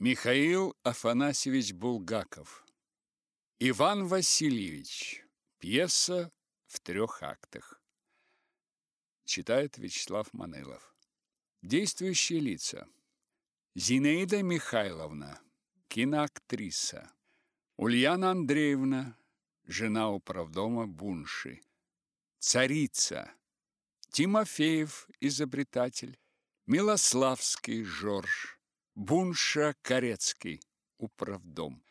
Михаил Афанасьевич Булгаков. Иван Васильевич. Пьеса в трех актах. Читает Вячеслав Манылов. Действующие лица. Зинаида Михайловна, киноактриса. Ульяна Андреевна, жена управдома Бунши. Царица. Тимофеев, изобретатель. Милославский Жорж. Бунша Корецкий, управдом.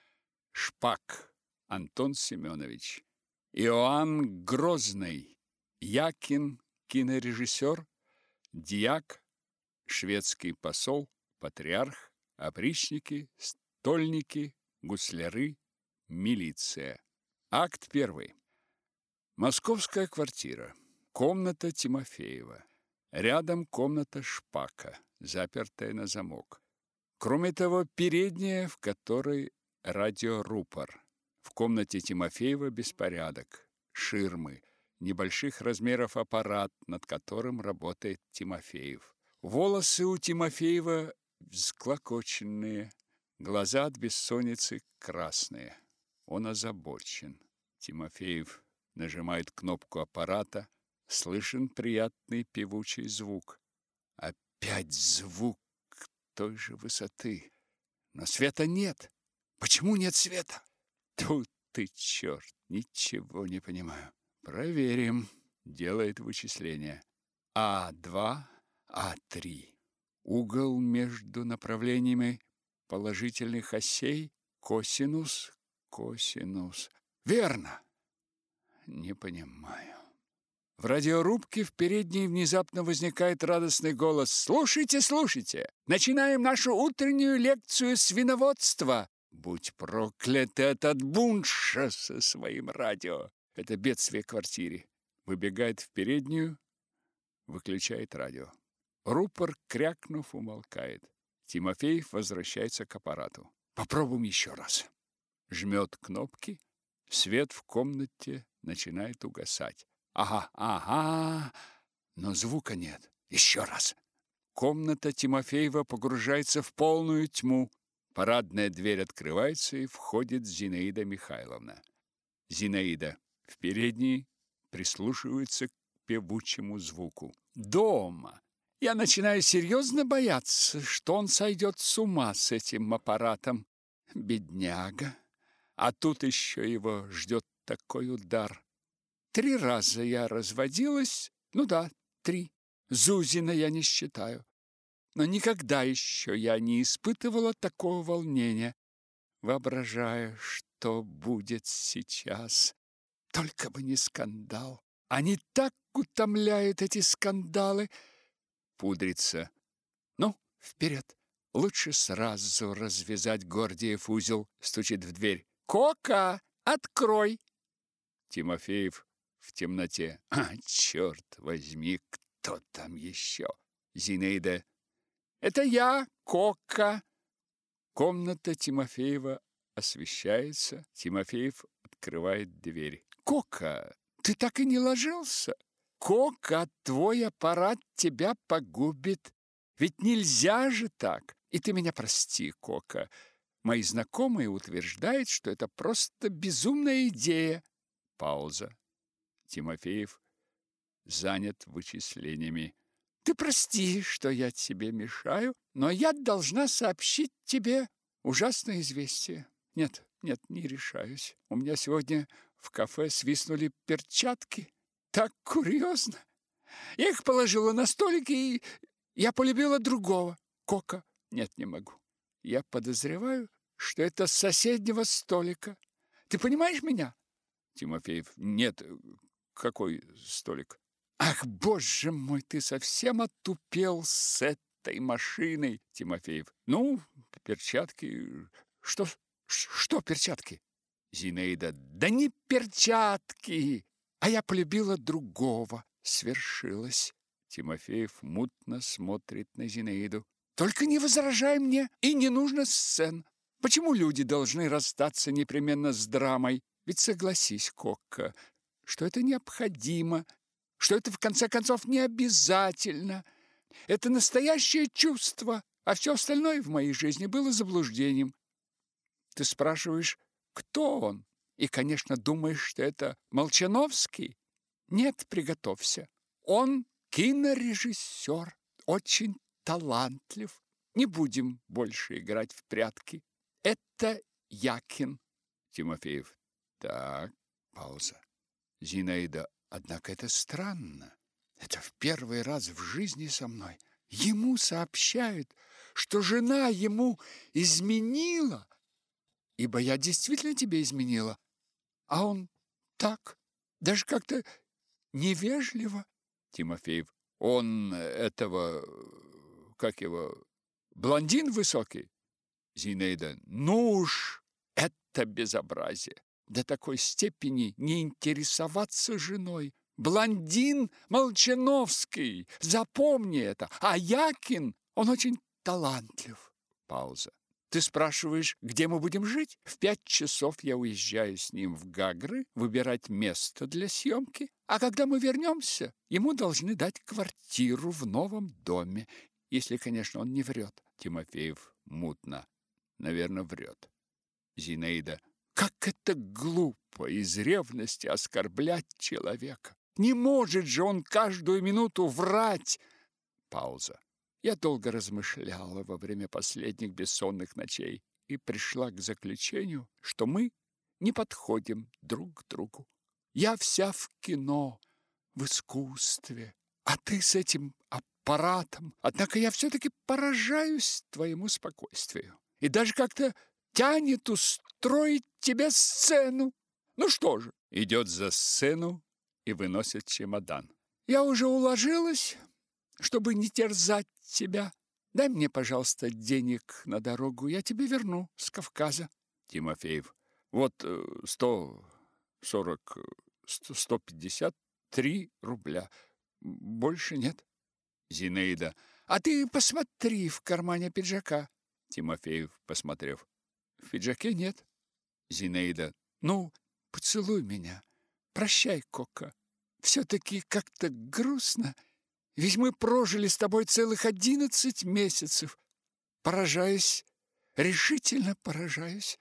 Шпак Антон Семенович. Иоанн Грозный, Якин, кинорежиссер, Дьяк, шведский посол, патриарх, опричники, стольники, гусляры, милиция. Акт первый. Московская квартира. Комната Тимофеева. Рядом комната Шпака, запертая на замок. Кроме того, передняя, в которой радиорупор. В комнате Тимофеева беспорядок, ширмы, небольших размеров аппарат, над которым работает Тимофеев. Волосы у Тимофеева взклокоченные, глаза от бессонницы красные. Он озабочен. Тимофеев нажимает кнопку аппарата, слышен приятный певучий звук. Опять звук той же высоты. Но света нет. Почему нет света? Тут ты черт, ничего не понимаю. Проверим. Делает вычисление. А2, А3. Угол между направлениями положительных осей косинус, косинус. Верно. Не понимаю. В радиорубке в передней внезапно возникает радостный голос. «Слушайте, слушайте! Начинаем нашу утреннюю лекцию свиноводства!» Будь проклят этот бунша со своим радио! Это бедствие квартире. Выбегает в переднюю, выключает радио. Рупор, крякнув, умолкает. Тимофеев возвращается к аппарату. Попробуем еще раз. Жмет кнопки. Свет в комнате начинает угасать. Ага, ага, но звука нет. Еще раз. Комната Тимофеева погружается в полную тьму. Парадная дверь открывается, и входит Зинаида Михайловна. Зинаида в передней прислушивается к певучему звуку. Дома. Я начинаю серьезно бояться, что он сойдет с ума с этим аппаратом. Бедняга. А тут еще его ждет такой удар. Три раза я разводилась, ну да, три. Зузина я не считаю. Но никогда еще я не испытывала такого волнения. Воображаю, что будет сейчас. Только бы не скандал. Они так утомляют эти скандалы. Пудрится. Ну, вперед. Лучше сразу развязать Гордиев узел. Стучит в дверь. Кока, открой. Тимофеев в темноте. А, черт возьми, кто там еще? Зинаида. Это я, Кока. Комната Тимофеева освещается. Тимофеев открывает дверь. Кока, ты так и не ложился? Кока, твой аппарат тебя погубит. Ведь нельзя же так. И ты меня прости, Кока. Мои знакомые утверждают, что это просто безумная идея. Пауза. Тимофеев занят вычислениями. Ты прости, что я тебе мешаю, но я должна сообщить тебе ужасное известие. Нет, нет, не решаюсь. У меня сегодня в кафе свистнули перчатки. Так курьезно. Я их положила на столик, и я полюбила другого. Кока. Нет, не могу. Я подозреваю, что это с соседнего столика. Ты понимаешь меня? Тимофеев. Нет, какой столик? Ах, боже мой, ты совсем отупел с этой машиной, Тимофеев. Ну, перчатки. Что что перчатки? Зинаида. Да не перчатки, а я полюбила другого. Свершилось. Тимофеев мутно смотрит на Зинаиду. Только не возражай мне, и не нужно сцен. Почему люди должны расстаться непременно с драмой? Ведь согласись, Кокка, что это необходимо, что это в конце концов не обязательно. Это настоящее чувство. а все остальное в моей жизни было заблуждением. Ты спрашиваешь, кто он? И, конечно, думаешь, что это Молчановский? Нет, приготовься. Он кинорежиссер, очень талантлив. Не будем больше играть в прятки. Это Якин. Тимофеев. Так, пауза. Зинаида. Однако это странно. Это в первый раз в жизни со мной. Ему сообщают, что жена ему изменила, ибо я действительно тебе изменила. А он так, даже как-то невежливо. Тимофеев. Он этого, как его, блондин высокий? Зинаида. Ну уж, это безобразие. До такой степени не интересоваться женой. Блондин Молчановский, запомни это. А Якин, он очень талантлив. Пауза. Ты спрашиваешь, где мы будем жить? В пять часов я уезжаю с ним в Гагры выбирать место для съемки. А когда мы вернемся, ему должны дать квартиру в новом доме. Если, конечно, он не врет. Тимофеев мутно. Наверное, врет. Зинаида. Как это глупо из ревности оскорблять человека. Не может же он каждую минуту врать. Пауза. Я долго размышляла во время последних бессонных ночей и пришла к заключению, что мы не подходим друг к другу. Я вся в кино, в искусстве, а ты с этим аппаратом. Однако я все-таки поражаюсь твоему спокойствию. И даже как-то тянет устроить тебе сцену. Ну что же, идет за сцену и выносит чемодан. Я уже уложилась, чтобы не терзать тебя. Дай мне, пожалуйста, денег на дорогу, я тебе верну с Кавказа. Тимофеев. Вот э, сто сорок, сто пятьдесят три рубля. Больше нет. Зинаида. А ты посмотри в кармане пиджака. Тимофеев, посмотрев. В пиджаке нет. Зинаида. Ну, поцелуй меня. Прощай, Кока. Все-таки как-то грустно. Ведь мы прожили с тобой целых одиннадцать месяцев. Поражаюсь, решительно поражаюсь.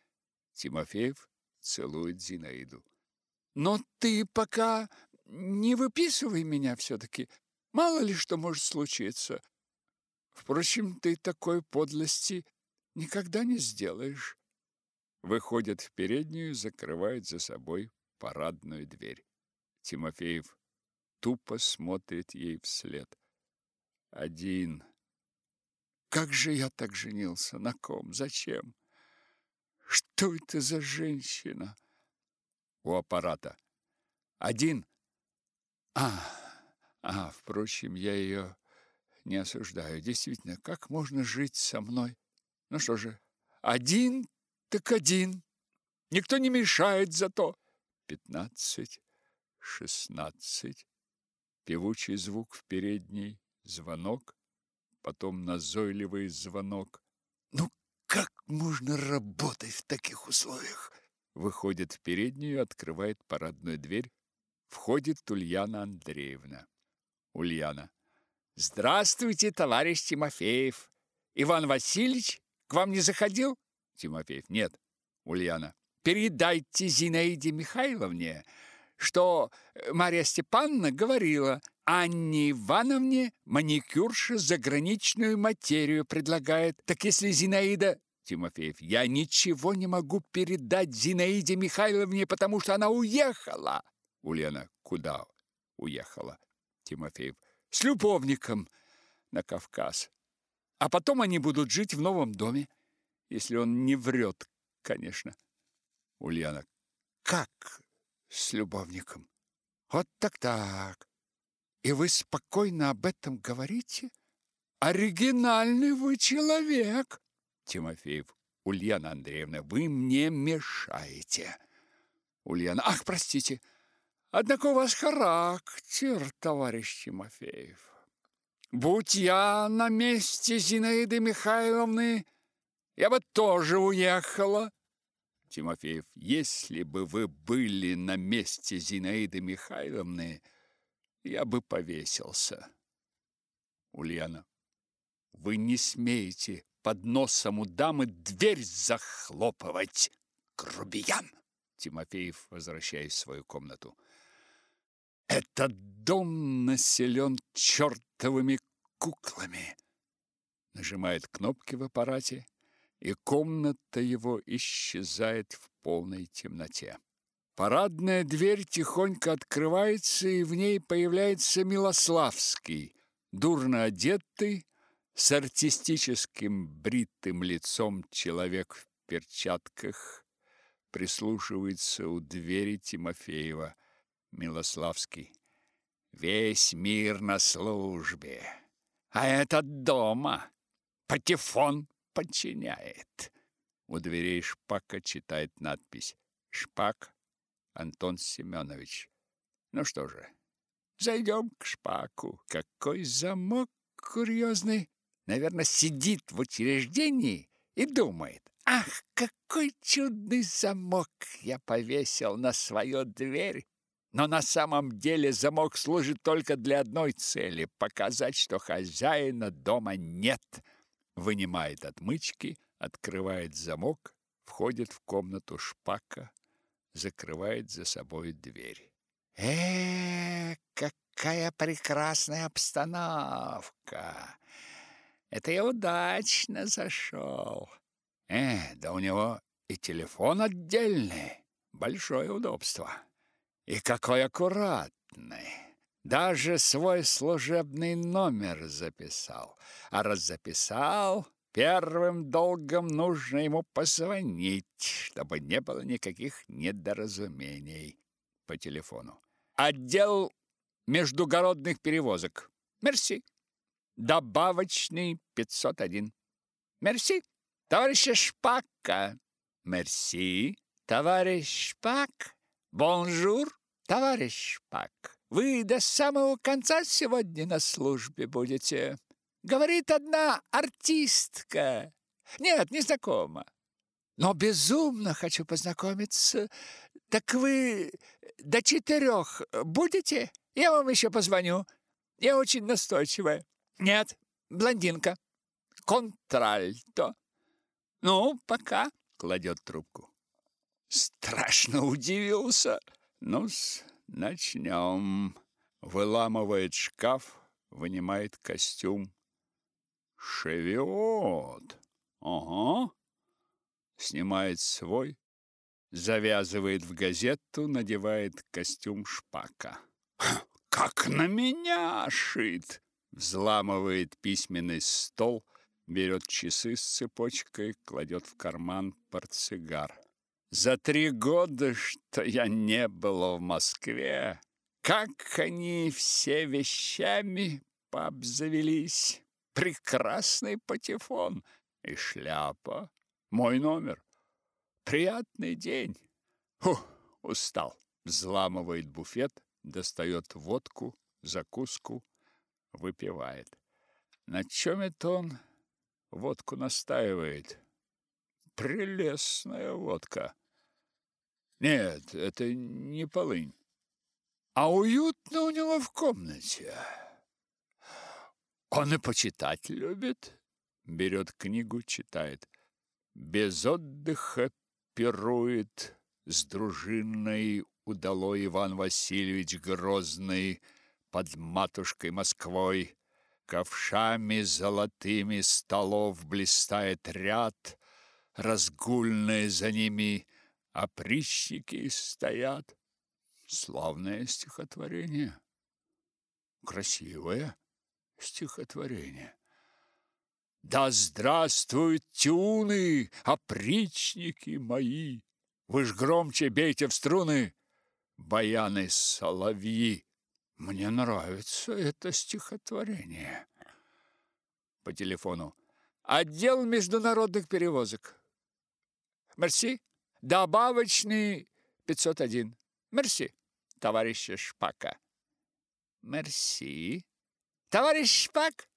Тимофеев целует Зинаиду. Но ты пока не выписывай меня все-таки. Мало ли что может случиться. Впрочем, ты такой подлости никогда не сделаешь. Выходит в переднюю, закрывает за собой парадную дверь. Тимофеев тупо смотрит ей вслед. Один. Как же я так женился? На ком? Зачем? Что это за женщина? У аппарата. Один. А, а, впрочем, я ее не осуждаю. Действительно, как можно жить со мной? Ну что же, один так один. Никто не мешает зато. Пятнадцать, шестнадцать. Певучий звук в передней, звонок, потом назойливый звонок. Ну как можно работать в таких условиях? Выходит в переднюю, открывает парадную дверь. Входит Ульяна Андреевна. Ульяна. Здравствуйте, товарищ Тимофеев. Иван Васильевич к вам не заходил? Тимофеев. Нет. Ульяна. Передайте Зинаиде Михайловне, что э, Марья Степановна говорила, Анне Ивановне маникюрша заграничную материю предлагает. Так если Зинаида... Тимофеев, я ничего не могу передать Зинаиде Михайловне, потому что она уехала. Ульяна, куда уехала? Тимофеев, с любовником на Кавказ. А потом они будут жить в новом доме, если он не врет, конечно. Ульяна, как с любовником. Вот так-так. И вы спокойно об этом говорите? Оригинальный вы человек. Тимофеев. Ульяна Андреевна, вы мне мешаете. Ульяна. Ах, простите. Однако у вас характер, товарищ Тимофеев. Будь я на месте Зинаиды Михайловны, я бы тоже уехала. Тимофеев, если бы вы были на месте Зинаиды Михайловны, я бы повесился. Ульяна, Вы не смеете под носом у дамы дверь захлопывать. Грубиян! Тимофеев, возвращаясь в свою комнату. Этот дом населен чертовыми куклами. Нажимает кнопки в аппарате, и комната его исчезает в полной темноте. Парадная дверь тихонько открывается, и в ней появляется Милославский, дурно одетый, с артистическим бритым лицом человек в перчатках, прислушивается у двери Тимофеева. Милославский. Весь мир на службе, а этот дома. Патефон подчиняет. У дверей Шпака читает надпись «Шпак Антон Семенович». Ну что же, зайдем к Шпаку. Какой замок курьезный. Наверное, сидит в учреждении и думает, ах, какой чудный замок я повесил на свою дверь. Но на самом деле замок служит только для одной цели – показать, что хозяина дома нет – вынимает отмычки, открывает замок, входит в комнату шпака, закрывает за собой дверь. Э, какая прекрасная обстановка! Это я удачно зашел. Э, да у него и телефон отдельный, большое удобство. И какой аккуратный. Даже свой служебный номер записал. А раз записал, первым долгом нужно ему позвонить, чтобы не было никаких недоразумений по телефону. Отдел междугородных перевозок. Мерси. Добавочный 501. Мерси. Товарища Шпака. Мерси. Товарищ Шпак. Бонжур, товарищ Шпак. Вы до самого конца сегодня на службе будете. Говорит одна артистка. Нет, не знакома. Но безумно хочу познакомиться. Так вы до четырех будете? Я вам еще позвоню. Я очень настойчивая. Нет, блондинка. Контральто. Ну, пока. Кладет трубку. Страшно удивился. Ну-с, Начнем. Выламывает шкаф, вынимает костюм. Шевиот. Ага. Снимает свой, завязывает в газету, надевает костюм шпака. Как на меня шит! Взламывает письменный стол, берет часы с цепочкой, кладет в карман портсигар. За три года, что я не был в Москве, как они все вещами пообзавелись. Прекрасный патефон и шляпа. Мой номер. Приятный день. Фу, устал. Взламывает буфет, достает водку, закуску, выпивает. На чем это он водку настаивает? Прелестная водка. Нет, это не полынь. А уютно у него в комнате. Он и почитать любит. Берет книгу, читает. Без отдыха пирует с дружиной удалой Иван Васильевич Грозный под матушкой Москвой. Ковшами золотыми столов блистает ряд, разгульные за ними опричники стоят. Славное стихотворение. Красивое стихотворение. Да здравствуют тюны, опричники мои! Вы ж громче бейте в струны, баяны соловьи. Мне нравится это стихотворение. По телефону. Отдел международных перевозок. Мерси. Добавочный 501. Мерси, товарищ Шпака. Мерси. Товарищ Шпак,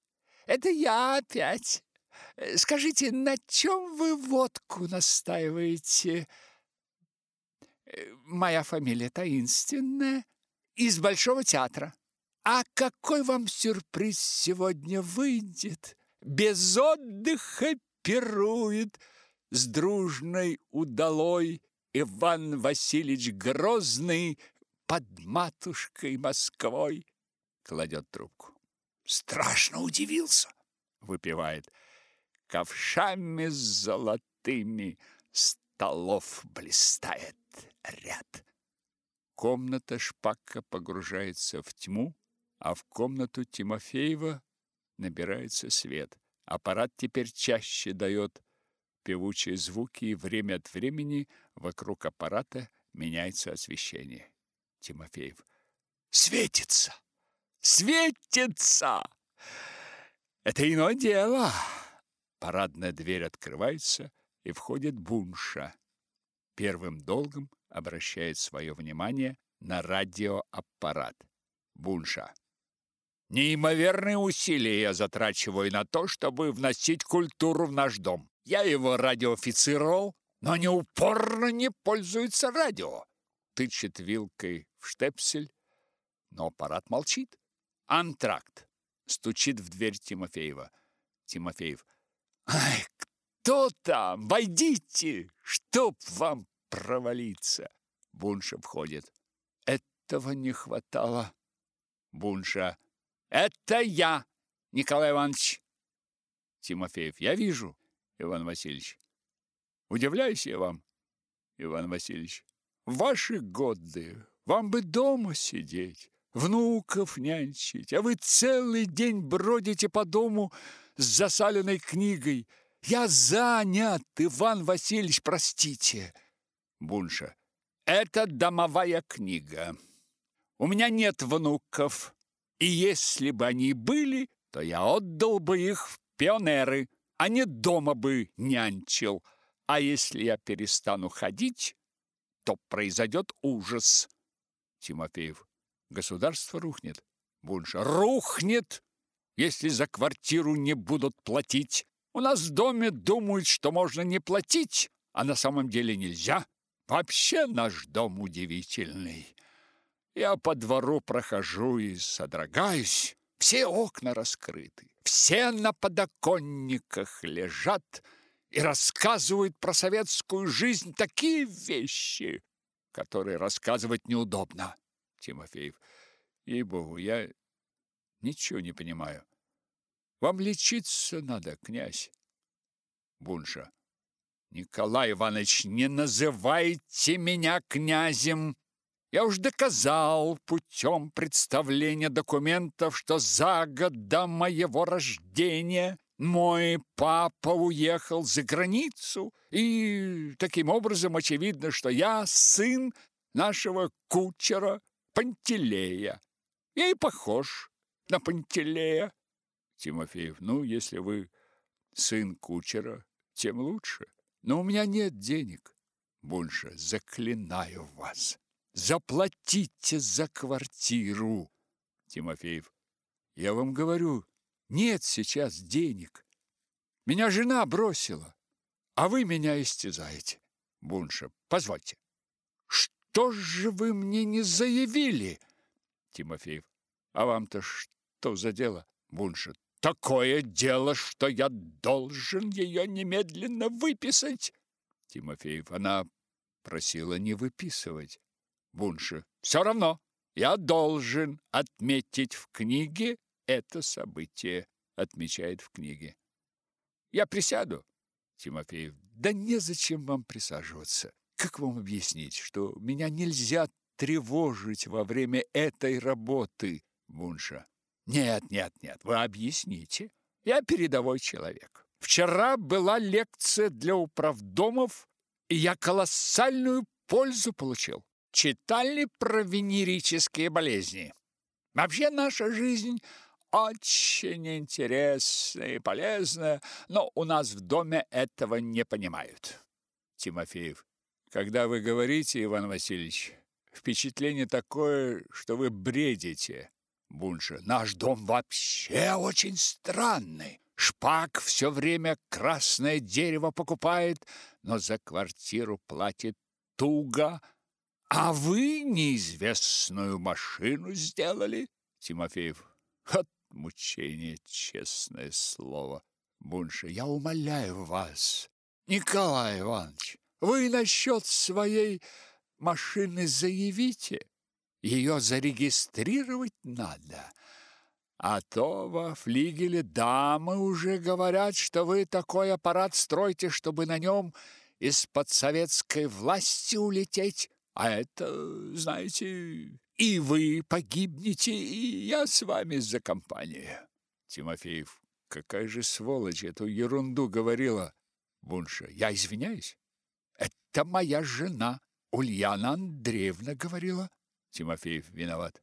это я опять. Скажите, на чем вы водку настаиваете? Моя фамилия таинственная, из Большого театра. А какой вам сюрприз сегодня выйдет? без отдыха пирует с дружной удалой Иван Васильевич Грозный под матушкой Москвой. Кладет трубку. Страшно удивился, выпивает. Ковшами золотыми столов блистает ряд. Комната Шпака погружается в тьму, а в комнату Тимофеева набирается свет. Аппарат теперь чаще дает певучие звуки, и время от времени вокруг аппарата меняется освещение. Тимофеев. Светится! Светится! Это иное дело. Парадная дверь открывается, и входит Бунша. Первым долгом обращает свое внимание на радиоаппарат. Бунша. Неимоверные усилия я затрачиваю на то, чтобы вносить культуру в наш дом. Я его радиофицировал, но они упорно не пользуются радио. Тычет вилкой в штепсель, но аппарат молчит. Антракт. Стучит в дверь Тимофеева. Тимофеев. Ай, кто там? Войдите, чтоб вам провалиться. Бунша входит. Этого не хватало. Бунша. Это я, Николай Иванович. Тимофеев. Я вижу, Иван Васильевич. Удивляюсь я вам, Иван Васильевич. В ваши годы вам бы дома сидеть, внуков нянчить, а вы целый день бродите по дому с засаленной книгой. Я занят, Иван Васильевич, простите. Бунша. Это домовая книга. У меня нет внуков. И если бы они были, то я отдал бы их в пионеры, а не дома бы нянчил. А если я перестану ходить, то произойдет ужас. Тимофеев. Государство рухнет. Бунша. Рухнет, если за квартиру не будут платить. У нас в доме думают, что можно не платить, а на самом деле нельзя. Вообще наш дом удивительный. Я по двору прохожу и содрогаюсь. Все окна раскрыты, все на подоконниках лежат и рассказывают про советскую жизнь такие вещи, которые рассказывать неудобно. Тимофеев. Ей-богу, я ничего не понимаю. Вам лечиться надо, князь. Бунша. Николай Иванович, не называйте меня князем. Я уж доказал путем представления документов, что за год до моего рождения мой папа уехал за границу, и таким образом очевидно, что я сын нашего кучера Пантелея. Я и похож на Пантелея. Тимофеев, ну, если вы сын кучера, тем лучше. Но у меня нет денег. Больше заклинаю вас. Заплатите за квартиру. Тимофеев, я вам говорю, нет сейчас денег. Меня жена бросила, а вы меня истязаете. Бунша, позвольте. Что же вы мне не заявили? Тимофеев, а вам-то что за дело? Бунша, такое дело, что я должен ее немедленно выписать. Тимофеев, она просила не выписывать. Бунша, все равно, я должен отметить в книге это событие, отмечает в книге. Я присяду. Тимофеев, да незачем вам присаживаться. Как вам объяснить, что меня нельзя тревожить во время этой работы, Бунша? Нет, нет, нет, вы объясните. Я передовой человек. Вчера была лекция для управдомов, и я колоссальную пользу получил. Читали про венерические болезни? Вообще наша жизнь очень интересная и полезная, но у нас в доме этого не понимают. Тимофеев. Когда вы говорите, Иван Васильевич, впечатление такое, что вы бредите. Бунша. Наш дом вообще очень странный. Шпак все время красное дерево покупает, но за квартиру платит туго. А вы неизвестную машину сделали? Тимофеев. От мучения, честное слово. Бунша, я умоляю вас, Николай Иванович, вы насчет своей машины заявите. Ее зарегистрировать надо. А то во флигеле дамы уже говорят, что вы такой аппарат строите, чтобы на нем из-под советской власти улететь. А это, знаете, и вы погибнете, и я с вами за компанию. Тимофеев, какая же сволочь эту ерунду говорила. Бунша, я извиняюсь. Это моя жена, Ульяна Андреевна говорила. Тимофеев виноват.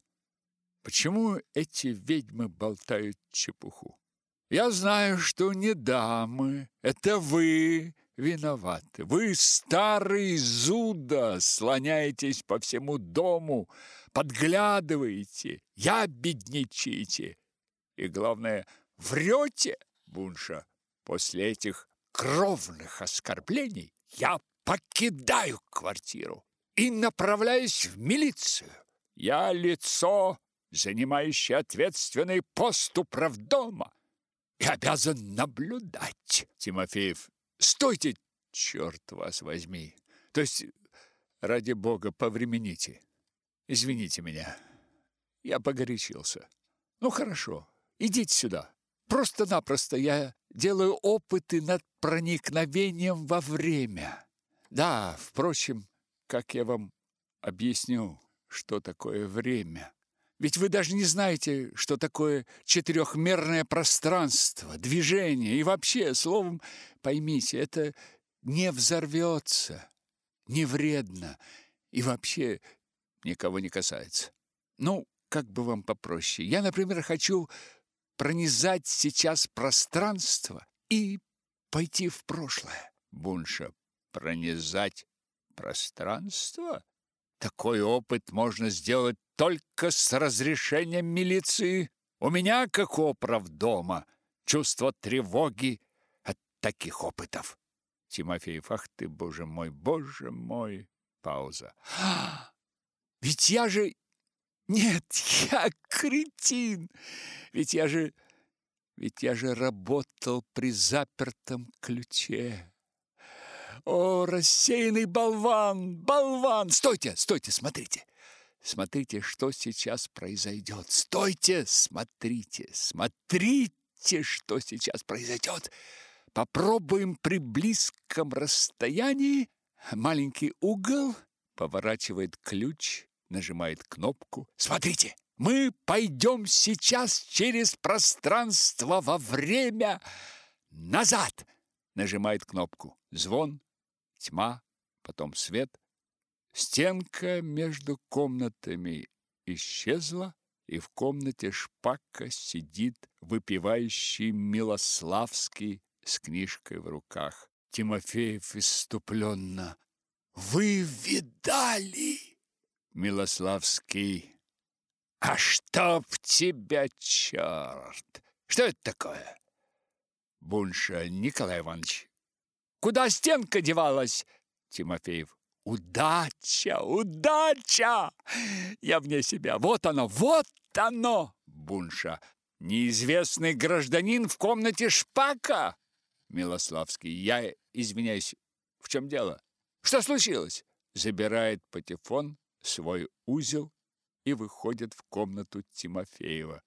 Почему эти ведьмы болтают чепуху? Я знаю, что не дамы, это вы виноваты. Вы старый зуда, слоняетесь по всему дому, подглядываете, я бедничаете. И главное, врете, Бунша. После этих кровных оскорблений я покидаю квартиру и направляюсь в милицию. Я лицо, занимающее ответственный пост управдома, и обязан наблюдать. Тимофеев Стойте, черт вас возьми. То есть, ради бога, повремените. Извините меня. Я погорячился. Ну, хорошо, идите сюда. Просто-напросто я делаю опыты над проникновением во время. Да, впрочем, как я вам объясню, что такое время? Ведь вы даже не знаете, что такое четырехмерное пространство, движение и вообще, словом, поймите, это не взорвется, не вредно и вообще никого не касается. Ну, как бы вам попроще. Я, например, хочу пронизать сейчас пространство и пойти в прошлое. Бунша, пронизать пространство? Такой опыт можно сделать только с разрешением милиции. У меня, как оправ дома, чувство тревоги от таких опытов. Тимофеев, ах ты, боже мой, боже мой. Пауза. А, ведь я же... Нет, я кретин. Ведь я же... Ведь я же работал при запертом ключе. О, рассеянный болван, болван! Стойте, стойте, смотрите. Смотрите, что сейчас произойдет. Стойте, смотрите, смотрите, что сейчас произойдет. Попробуем при близком расстоянии. Маленький угол, поворачивает ключ, нажимает кнопку. Смотрите, мы пойдем сейчас через пространство во время назад. Нажимает кнопку. Звон, тьма, потом свет. Стенка между комнатами исчезла, и в комнате шпака сидит выпивающий Милославский с книжкой в руках. Тимофеев иступленно. «Вы видали?» Милославский. «А чтоб тебя, черт! Что это такое?» Бунша Николай Иванович. «Куда стенка девалась?» Тимофеев. Удача, удача! Я вне себя. Вот оно, вот оно! Бунша. Неизвестный гражданин в комнате Шпака. Милославский. Я извиняюсь. В чем дело? Что случилось? Забирает патефон, свой узел и выходит в комнату Тимофеева.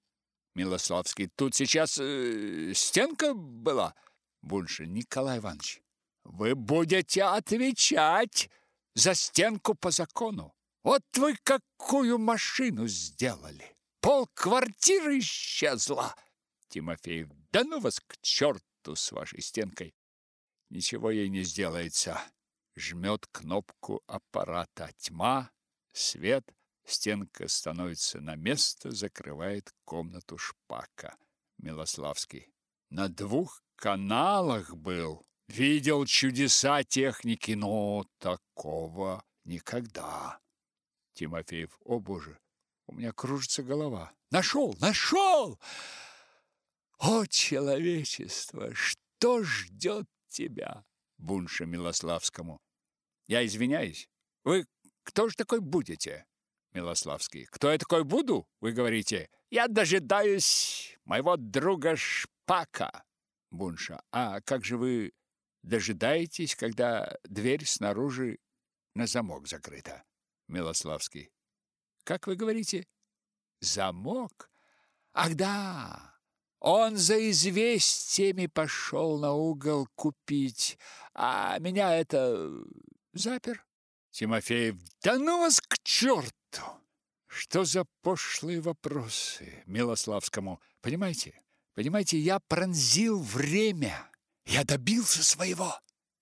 Милославский. Тут сейчас э, стенка была. Бунша. Николай Иванович. Вы будете отвечать за стенку по закону. Вот вы какую машину сделали! Пол квартиры исчезла! Тимофеев, да ну вас к черту с вашей стенкой! Ничего ей не сделается. Жмет кнопку аппарата. Тьма, свет, стенка становится на место, закрывает комнату шпака. Милославский. На двух каналах был. Видел чудеса техники, но такого никогда. Тимофеев, о боже, у меня кружится голова. Нашел, нашел! О, человечество, что ждет тебя? Бунша Милославскому. Я извиняюсь, вы кто же такой будете? Милославский. Кто я такой буду? Вы говорите. Я дожидаюсь моего друга Шпака. Бунша. А как же вы дожидаетесь, когда дверь снаружи на замок закрыта? Милославский. Как вы говорите? Замок? Ах да! Он за известиями пошел на угол купить, а меня это запер. Тимофеев. Да ну вас к черту! Что за пошлые вопросы Милославскому? Понимаете? Понимаете, я пронзил время. Я добился своего.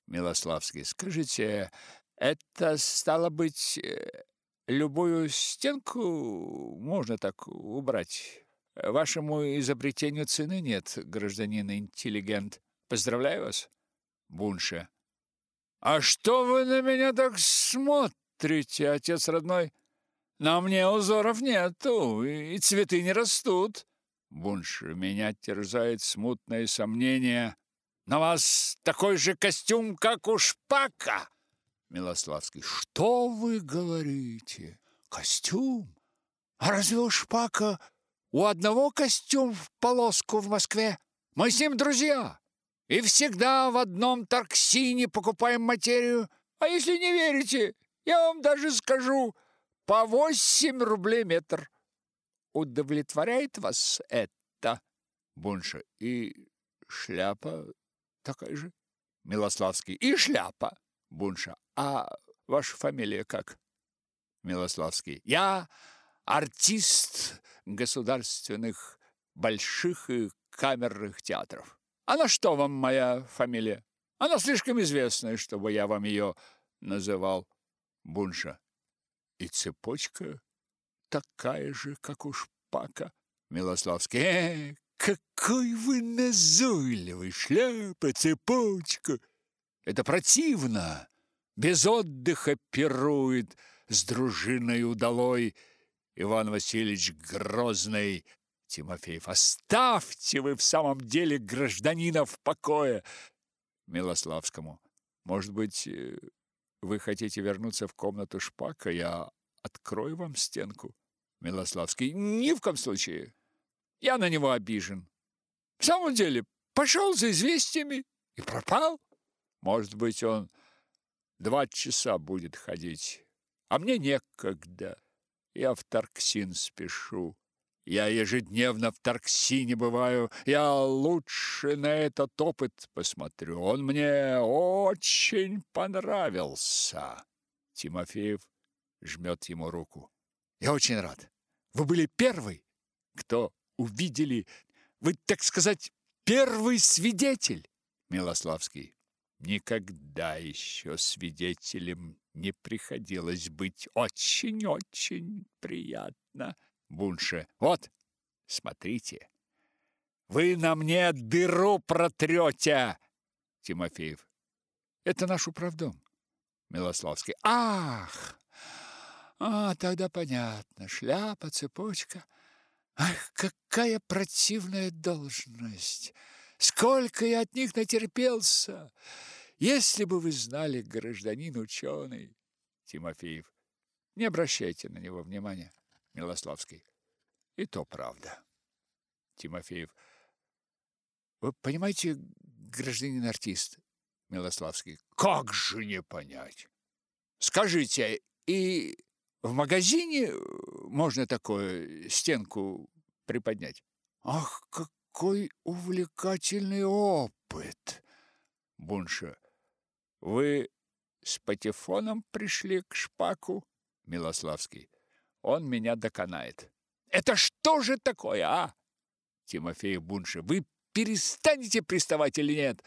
Милославский. Скажите, это стало быть э, любую стенку можно так убрать? Вашему изобретению цены нет, гражданин интеллигент. Поздравляю вас, Бунша. А что вы на меня так смотрите, отец родной? На мне узоров нету, и цветы не растут. Бунша, меня терзает смутное сомнение. На вас такой же костюм, как у Шпака. Милославский. Что вы говорите? Костюм? А разве у Шпака у одного костюм в полоску в Москве. Мы с ним друзья. И всегда в одном торксине покупаем материю. А если не верите, я вам даже скажу, по восемь рублей метр. Удовлетворяет вас это? Бунша. И шляпа такая же? Милославский. И шляпа. Бунша. А ваша фамилия как? Милославский. Я артист государственных больших и камерных театров. А на что вам моя фамилия? Она слишком известная, чтобы я вам ее называл Бунша. И цепочка такая же, как у Шпака. Милославский. Э, какой вы назойливый, шляпа, цепочка. Это противно. Без отдыха пирует с дружиной удалой Иван Васильевич Грозный. Тимофеев, оставьте вы в самом деле гражданина в покое. Милославскому. Может быть, э, вы хотите вернуться в комнату Шпака? Я открою вам стенку. Милославский. Ни в коем случае. Я на него обижен. В самом деле, пошел за известиями и пропал. Может быть, он два часа будет ходить, а мне некогда. Я в Тарксин спешу. Я ежедневно в Тарксине бываю. Я лучше на этот опыт посмотрю. Он мне очень понравился. Тимофеев жмет ему руку. Я очень рад. Вы были первый, кто увидели, вы, так сказать, первый свидетель. Милославский. Никогда еще свидетелем не приходилось быть. Очень-очень приятно. Бунше. Вот, смотрите. Вы на мне дыру протрете. Тимофеев. Это наш управдом. Милославский. Ах! А, тогда понятно. Шляпа, цепочка. Ах, какая противная должность! Сколько я от них натерпелся! Если бы вы знали, гражданин ученый, Тимофеев, не обращайте на него внимания, Милославский. И то правда. Тимофеев. Вы понимаете, гражданин артист, Милославский. Как же не понять? Скажите, и в магазине можно такую стенку приподнять? Ах, какой увлекательный опыт! Бунша. Вы с патефоном пришли к шпаку? Милославский. Он меня доконает. Это что же такое, а? Тимофей Бунша. Вы перестанете приставать или нет?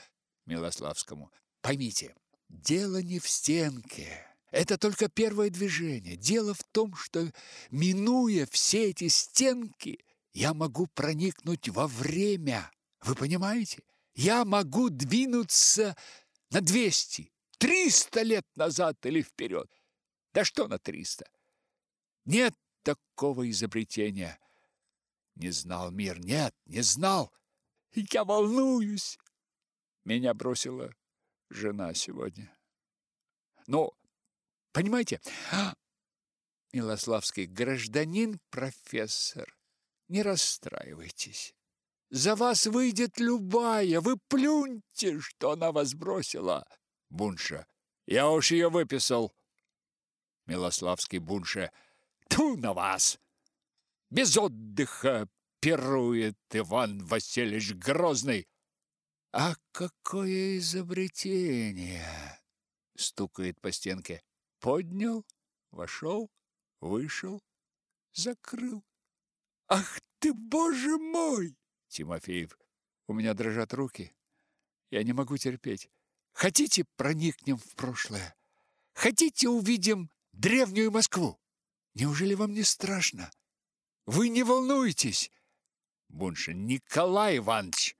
Милославскому. Поймите, дело не в стенке. Это только первое движение. Дело в том, что, минуя все эти стенки, я могу проникнуть во время. Вы понимаете? Я могу двинуться на 200, 300 лет назад или вперед. Да что на 300? Нет такого изобретения. Не знал мир, нет, не знал. Я волнуюсь. Меня бросила жена сегодня. Но, понимаете, Милославский, гражданин профессор, не расстраивайтесь. за вас выйдет любая. Вы плюньте, что она вас бросила. Бунша. Я уж ее выписал. Милославский Бунша. Ту на вас! Без отдыха пирует Иван Васильевич Грозный. А какое изобретение! Стукает по стенке. Поднял, вошел, вышел, закрыл. Ах ты, боже мой! Тимофеев. У меня дрожат руки. Я не могу терпеть. Хотите, проникнем в прошлое? Хотите, увидим древнюю Москву? Неужели вам не страшно? Вы не волнуетесь? Буншин. Николай Иванович,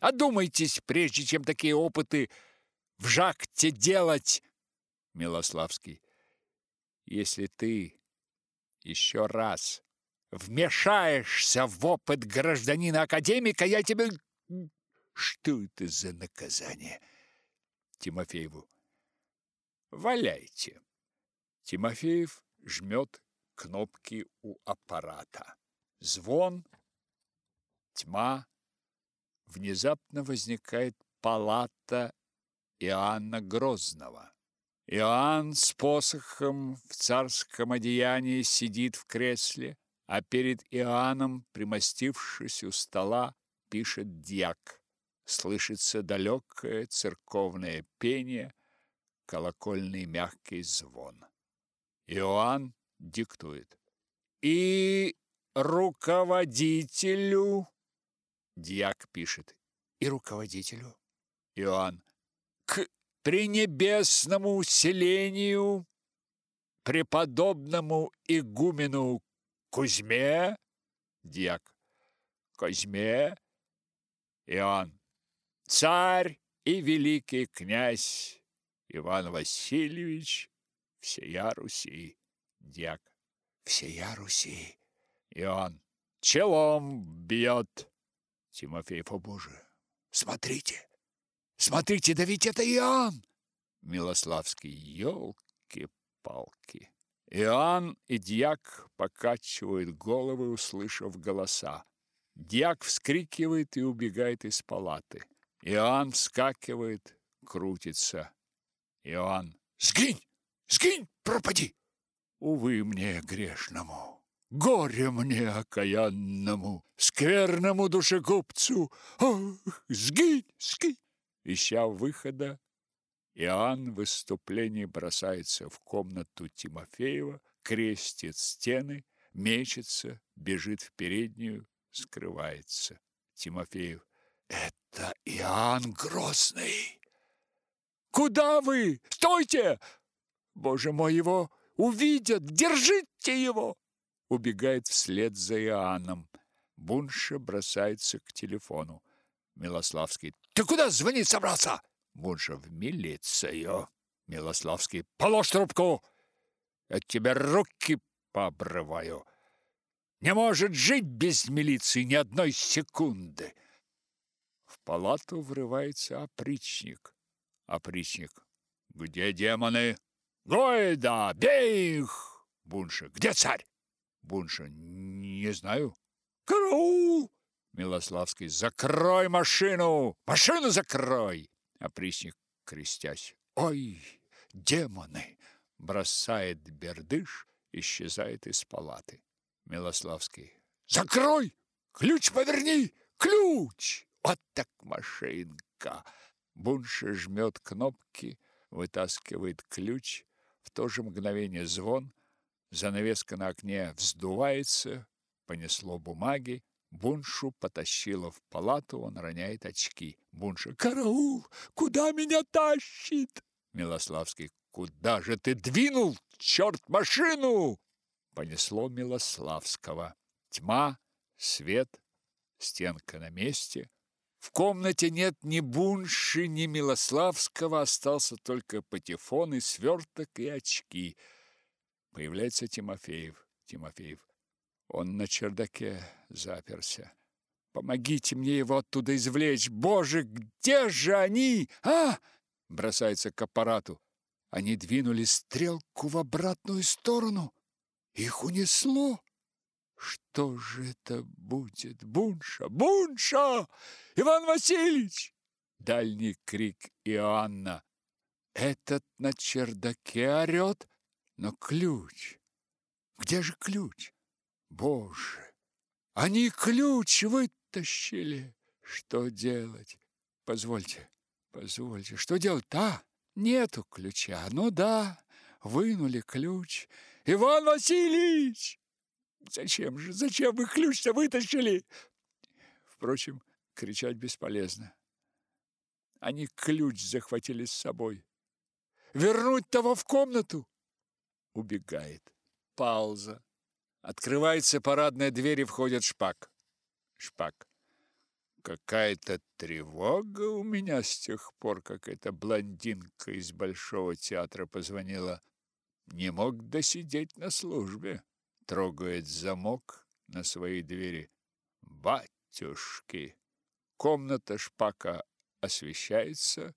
одумайтесь, прежде чем такие опыты в жакте делать. Милославский. Если ты еще раз вмешаешься в опыт гражданина-академика, я тебе... Что это за наказание? Тимофееву. Валяйте. Тимофеев жмет кнопки у аппарата. Звон, тьма. Внезапно возникает палата Иоанна Грозного. Иоанн с посохом в царском одеянии сидит в кресле, а перед Иоанном, примостившись у стола, пишет дьяк. Слышится далекое церковное пение, колокольный мягкий звон. Иоанн диктует. И руководителю, дьяк пишет, и руководителю, Иоанн, к пренебесному селению, преподобному игумену Кузьме, дьяк, Кузьме, Иоанн, царь и великий князь Иван Васильевич всея Руси, дьяк, всея Руси, Иоанн, челом бьет, Тимофеев, о смотрите, смотрите, да ведь это Иоанн, Милославский, елки-палки. Иоанн и дьяк покачивают головы, услышав голоса. Дьяк вскрикивает и убегает из палаты. Иоанн вскакивает, крутится. Иоанн. «Сгинь! Сгинь! Пропади!» Увы мне грешному, горе мне окаянному, скверному душегубцу! Ох, сгинь, сгинь! Ища выхода, Иоанн в выступлении бросается в комнату Тимофеева, крестит стены, мечется, бежит в переднюю, скрывается. Тимофеев. Это Иоанн Грозный. Куда вы? Стойте! Боже мой, его увидят! Держите его! Убегает вслед за Иоанном. Бунша бросается к телефону. Милославский. Ты куда звонить собрался? Бунша в милицию. Милославский. Положь трубку! Я тебе руки пообрываю. Не может жить без милиции ни одной секунды. В палату врывается опричник. Опричник. Где демоны? Гойда, бей их! Бунша. Где царь? Бунша. Не знаю. Караул! Милославский. Закрой машину! Машину закрой! Опричник, крестясь. Ой, демоны! Бросает бердыш, исчезает из палаты. Милославский. Закрой! Ключ поверни! Ключ! Вот так машинка! Бунша жмет кнопки, вытаскивает ключ. В то же мгновение звон. Занавеска на окне вздувается, понесло бумаги. Буншу потащило в палату, он роняет очки. Бунша. «Караул! Куда меня тащит?» Милославский. «Куда же ты двинул, черт, машину?» Понесло Милославского. Тьма, свет, стенка на месте. В комнате нет ни Бунши, ни Милославского, остался только патефон и сверток и очки. Появляется Тимофеев. Тимофеев. Он на чердаке заперся. Помогите мне его оттуда извлечь. Боже, где же они? А! Бросается к аппарату. Они двинули стрелку в обратную сторону. Их унесло. Что же это будет? Бунша! Бунша! Иван Васильевич! Дальний крик Иоанна. Этот на чердаке орет, но ключ. Где же ключ? Боже! Они ключ вытащили. Что делать? Позвольте, позвольте. Что делать? А, нету ключа. Ну да, вынули ключ. Иван Васильевич! Зачем же? Зачем вы ключ-то вытащили? Впрочем, кричать бесполезно. Они ключ захватили с собой. Вернуть того в комнату? Убегает. Пауза. Открывается парадная дверь и входит Шпак. Шпак. Какая-то тревога у меня с тех пор, как эта блондинка из Большого театра позвонила. Не мог досидеть на службе трогает замок на своей двери. Батюшки! Комната шпака освещается.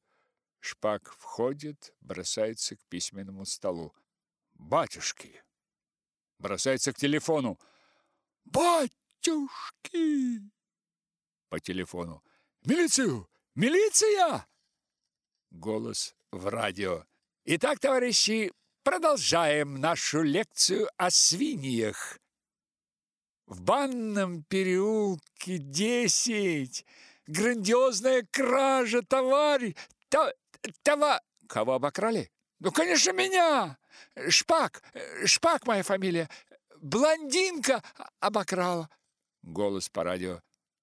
Шпак входит, бросается к письменному столу. Батюшки! Бросается к телефону. Батюшки! По телефону. Милицию! Милиция! Голос в радио. Итак, товарищи, Продолжаем нашу лекцию о свиньях. В банном переулке десять. Грандиозная кража, товарищ. Та, това... Кого обокрали? Ну, конечно, меня. Шпак, Шпак моя фамилия. Блондинка обокрала. Голос по радио.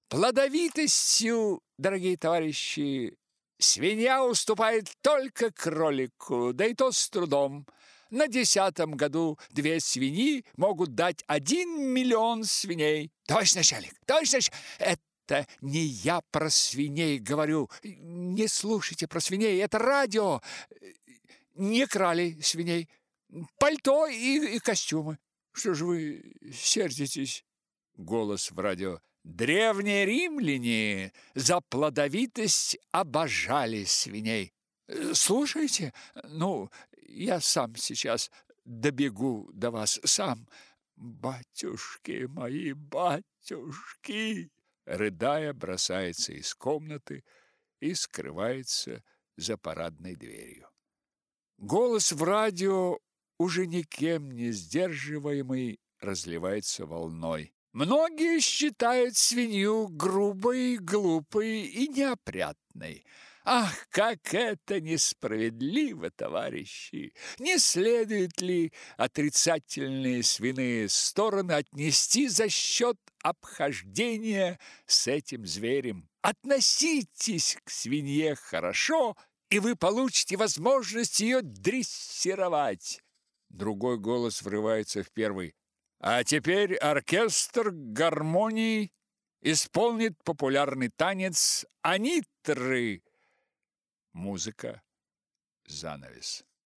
Плодовитостью, дорогие товарищи, свинья уступает только кролику, да и то с трудом. На десятом году две свиньи могут дать один миллион свиней. Товарищ начальник, начальник, это не я про свиней говорю. Не слушайте про свиней, это радио. Не крали свиней. Пальто и, и костюмы. Что же вы сердитесь? Голос в радио. Древние римляне за плодовитость обожали свиней. Слушайте, ну, я сам сейчас добегу до вас сам. Батюшки мои, батюшки!» Рыдая, бросается из комнаты и скрывается за парадной дверью. Голос в радио, уже никем не сдерживаемый, разливается волной. Многие считают свинью грубой, глупой и неопрятной. Ах, как это несправедливо, товарищи! Не следует ли отрицательные свиные стороны отнести за счет обхождения с этим зверем? Относитесь к свинье хорошо, и вы получите возможность ее дрессировать. Другой голос врывается в первый. А теперь оркестр гармонии исполнит популярный танец «Анитры» Музыка. Занавес.